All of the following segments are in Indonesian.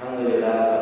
他为了。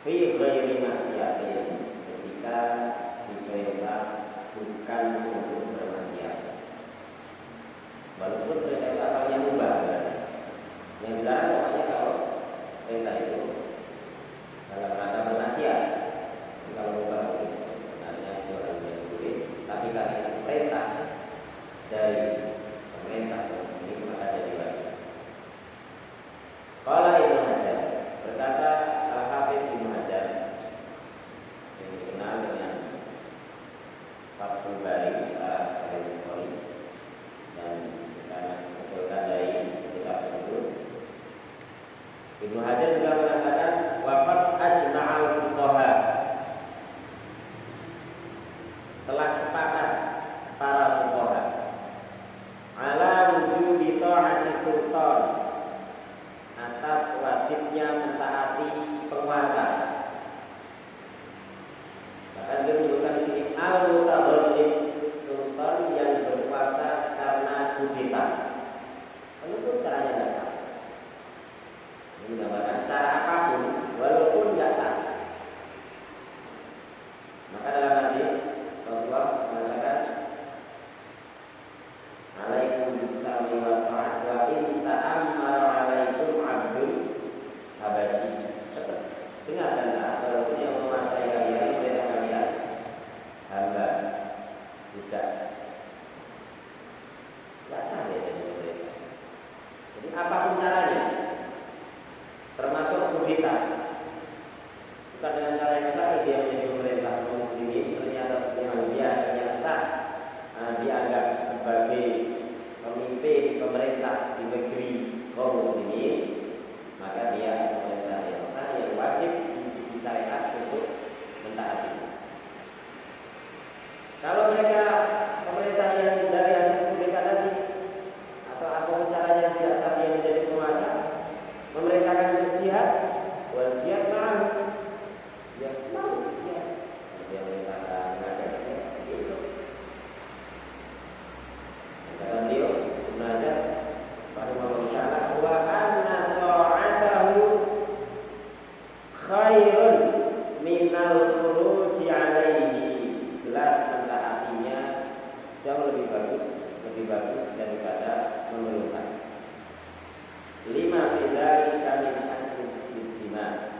fi ghairi maksiatin ketika diperintah bukan untuk bermaksiat walaupun perintah apa yang mubah ya. yang jelas pokoknya kalau perintah itu dalam rangka bermaksiat kalau mubah artinya itu orang yang boleh tapi karena perintah dari khairun minal khuruji alaihi. Jelas tentang artinya jauh lebih bagus, lebih bagus daripada mengeluhkan. Lima fidali kami akan beriman.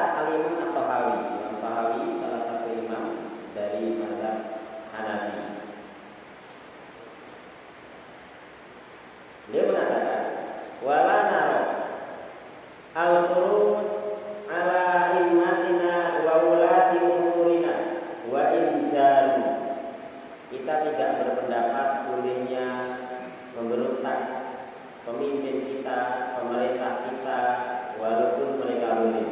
Kita tidak berpendapat bolehnya memberontak pemimpin kita, pemerintah kita, walaupun mereka boleh.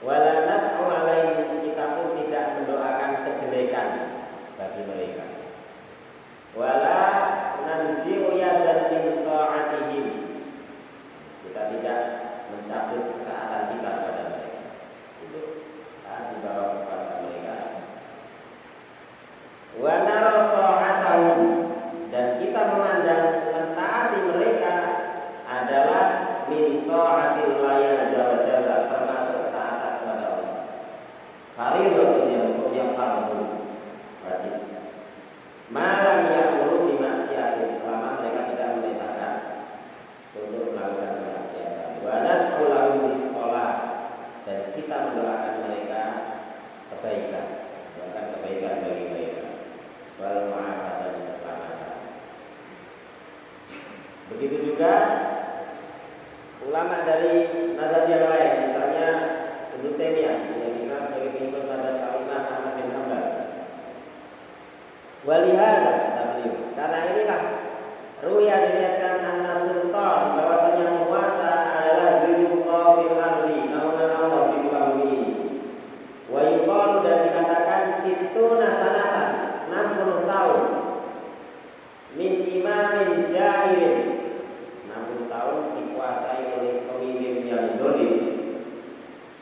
Walanat alaihim kita pun tidak mendoakan kejelekan bagi mereka. Wala nanzi'u yadan min ta'atihim. Kita tidak mencabut ketaatan kita pada mereka. Itu taat di kepada. Wa nara ta'atahum dan kita memandang mentaati mereka adalah min ta'atillah azza wa jalla termasuk taat kepada Allah. Fardhu yang hukum yang fardu wajib. Malam yang perlu dimaksiatin selama mereka tidak memerintahkan untuk melakukan kemaksiatan. Wadat ulahu sholat dan kita mendoakan mereka kebaikan, doakan kebaikan bagi mereka. Wal ma'afat dan keselamatan. Begitu juga ulama dari mazhab yang lain, misalnya Ibnu Taimiyah yang dikenal sebagai pengikut mazhab Al-Imam Ahmad bin Hanbal. Walihada kata karena inilah Ruya dilihatkan anna sultan bahwasanya penguasa adalah zilullah fil ardi, naungan Allah di muka bumi ini. Wa yuqalu dan dikatakan situna sanatan 60 tahun min imamin jahilin 60 tahun dikuasai oleh pemimpin yang dolim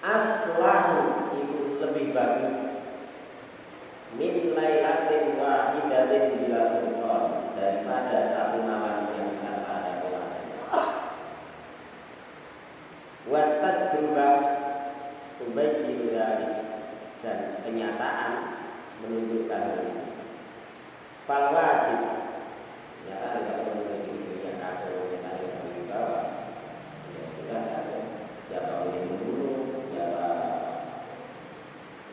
aslahu itu lebih bagus min lailatin wahidatin bila sultan daripada satu malam yang tanpa ada penguasa wa tajrubah tubayyin dzalik dan kenyataan menunjukkan hal ini fal wajib ya tidak perlu lagi yang ada yang ada di bawah ya sudah ada siapa boleh membunuh siapa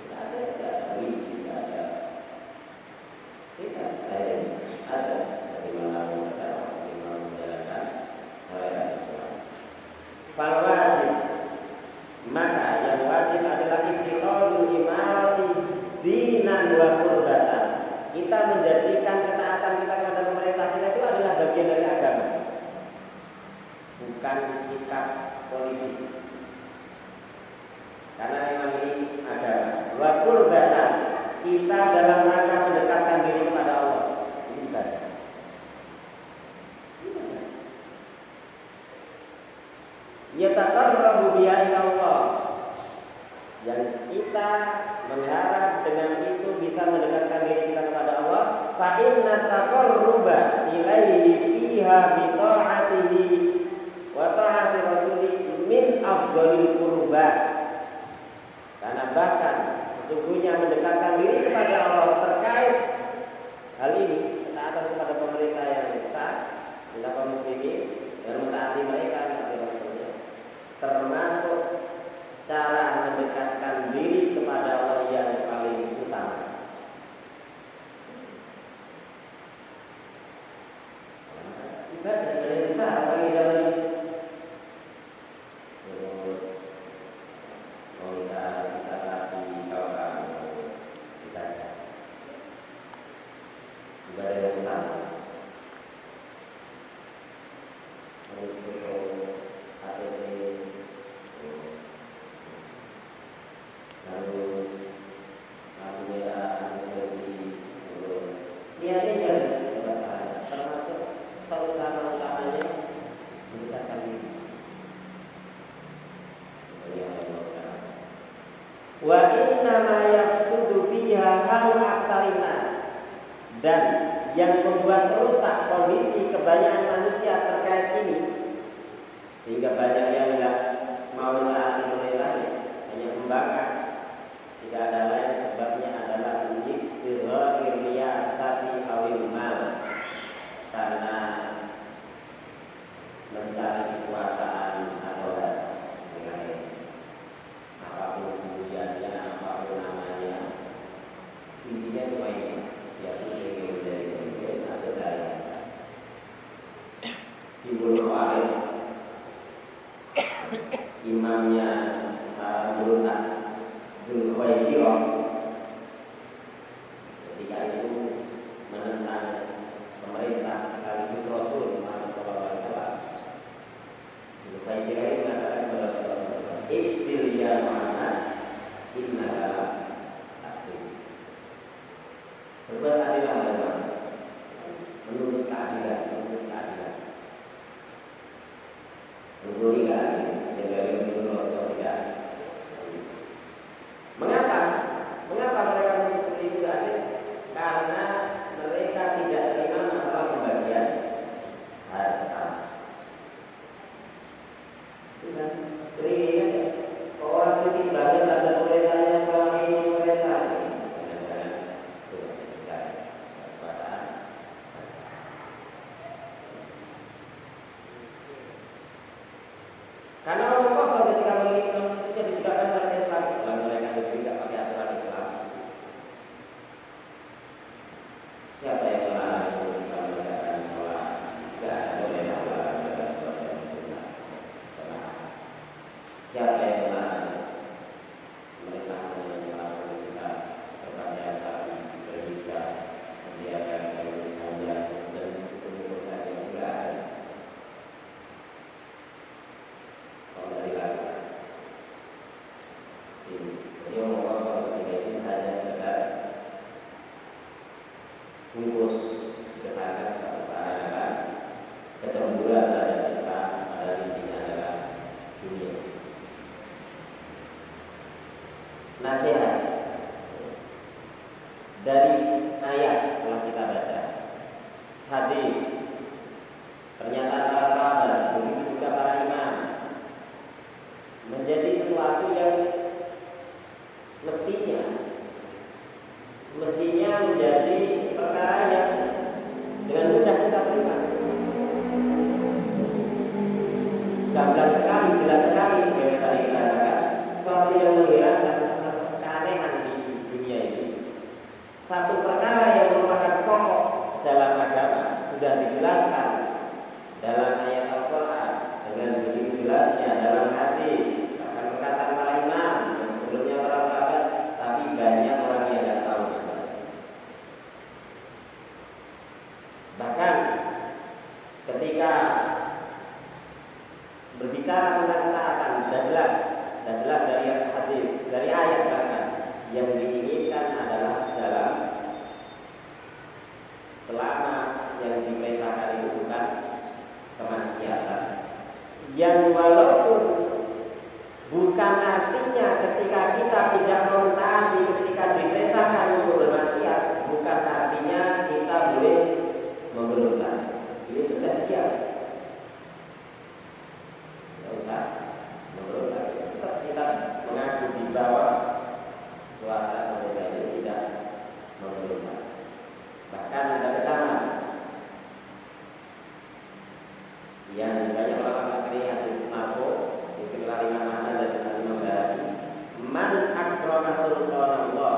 tidak ada tidak ada wisi tidak ada kita saya ada dari mana kita bagaimana menjalankan syariat Islam fal wajib maka yang wajib adalah ikhtiqadul imarati dinan wa qurbatan kita menjadikan ketaatan kita kepada pemerintah kita itu adalah bagian dari agama. Bukan sikap politis. Karena memang ini agama wa qurbatan kita dalam rangka mendekatkan diri kepada Allah. Ini ibadah. Yataqarrabu biha ila Allah yang kita mengharap dengan itu bisa mendekatkan diri kita kepada Allah. Fa inna taqarruba ilaihi fiha bi ta'atihi wa ta'ati rasulih min afdhalil qurbat karena bahkan sesungguhnya mendekatkan diri kepada Allah terkait hal ini ketaatan kepada pemerintah yang besar kaum muslimin dan mentaati mereka termasuk cara mendekatkan diri kepada Allah yang paling utama. Ibadah yang besar bagi zaman ini. Kita ibadah yang utama. Untuk hati lalu lalu ya menjadi niatnya termasuk utama utamanya mendekatkan diri wa inna 大家好 mestinya mestinya menjadi perkara yang dengan mudah kita terima. Gamblang sekali, jelas sekali sebagai tadi katakan sesuatu yang menghilangkan keanehan di dunia ini. Satu perkara yang merupakan pokok dalam agama sudah dijelaskan dalam ayat Al-Quran dengan begitu jelasnya dalam hadis bahkan perkataan para imam yang sebelumnya para sahabat tapi banyak orang yang tidak tahu masalah bahkan ketika berbicara tentang ketaatan sudah jelas. Sudah jelas dari hadis dari ayat bahkan. Yang diinginkan adalah dalam selama yang diperintahkan itu bukan kemaksiatan. Yang walaupun bukan artinya ketika kita tidak mentaati ketika diperintahkan untuk bermaksiat bukan artinya kita boleh memberontak ini sudah diam tidak usah tetap kita mengaku di bawah kuasa pemerintah ini tidak memberontak bahkan ada kecaman yang banyak ulama fikih hadis marfu dikira Imam Ahmad dan Imam Ghazali man akrama sultanallah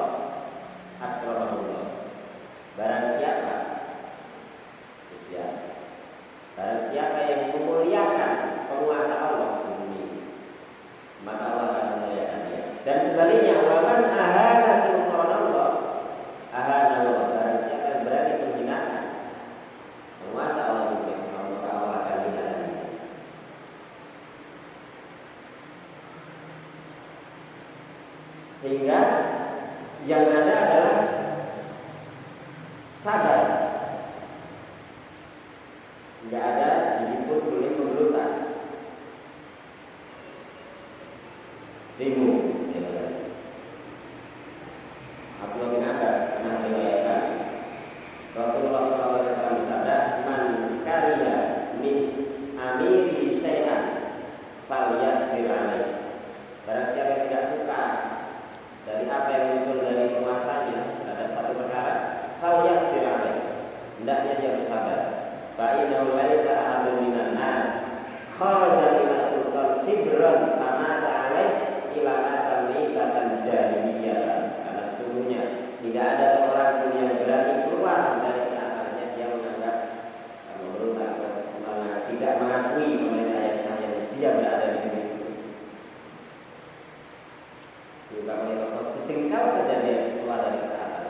akramahullah barang siapa ya barang siapa yang memuliakan penguasa Allah di bumi maka Allah akan memuliakan dia dan sebaliknya waman ahana sultanallah ahana Allah barang siapa yang berani menghinakan penguasa Allah di bumi maka Allah akan hinakan dia sehingga yang ada adalah sabar tidak ada sedikit pun boleh memberontak demo ya. Abdullah bin Abbas pernah meriwayatkan Rasulullah SAW bersabda man karya min amiri syai'an fal yasbir alaih barang siapa yang tidak suka dari apa yang muncul dari penguasanya terhadap satu perkara fal yasbir alaih hendaknya dia bersabar Fa'inahu laisa ahadun minan nas kharaja ila sultan sibran famata alaih ila matan mitatan jahiliyah. Karena sesungguhnya tidak ada seorang pun yang berani keluar dari ketatannya dia menganggap memberontak atau tidak mengakui pemerintah yang sahnya dia berada di dunia juga oleh Allah sejengkal saja dia keluar dari ketaatan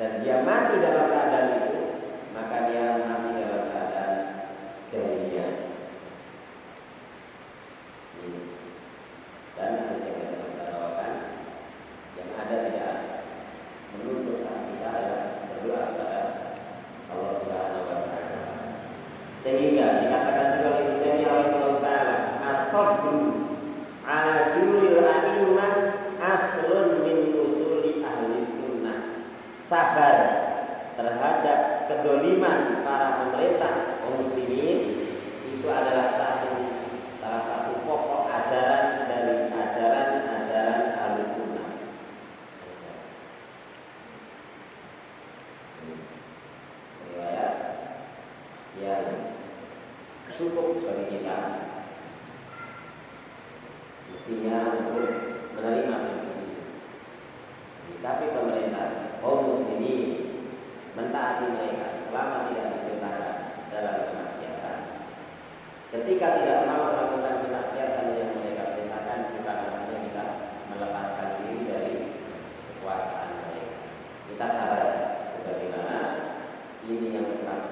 dan dia mati dalam keadaan sabar terhadap kedoliman para pemerintah kaum muslimin itu adalah satu salah satu pokok ajaran dari ajaran-ajaran Ahlussunnah. Riwayat yang cukup bagi kita mestinya untuk menerima prinsip. Tapi pemerintah mentaati mereka selama tidak dikenakan dalam kemaksiatan. Ketika tidak mau melakukan kemaksiatan yang mereka perintahkan, kita namanya kita melepaskan diri dari kekuasaan mereka. Kita sadar sebagaimana ini yang terjadi.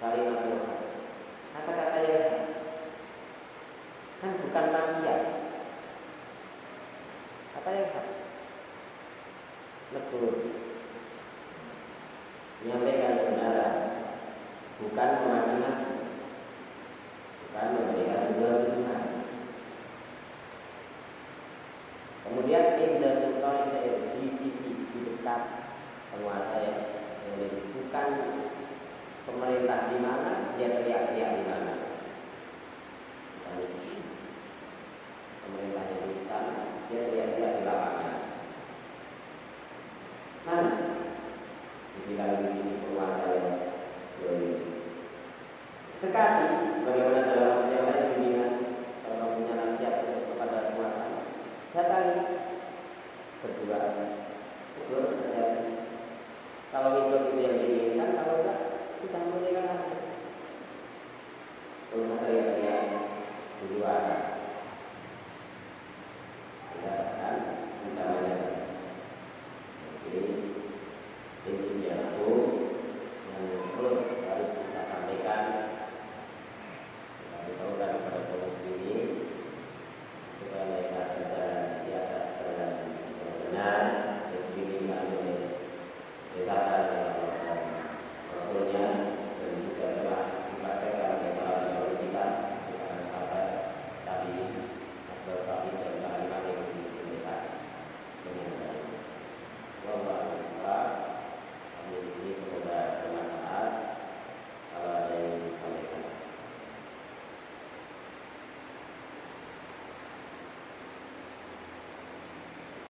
kalimat Tuhan. Kata-kata yang kan bukan makia. Kata yang hak. Lebur. Menyampaikan kebenaran. Bukan mengatakan privada y a.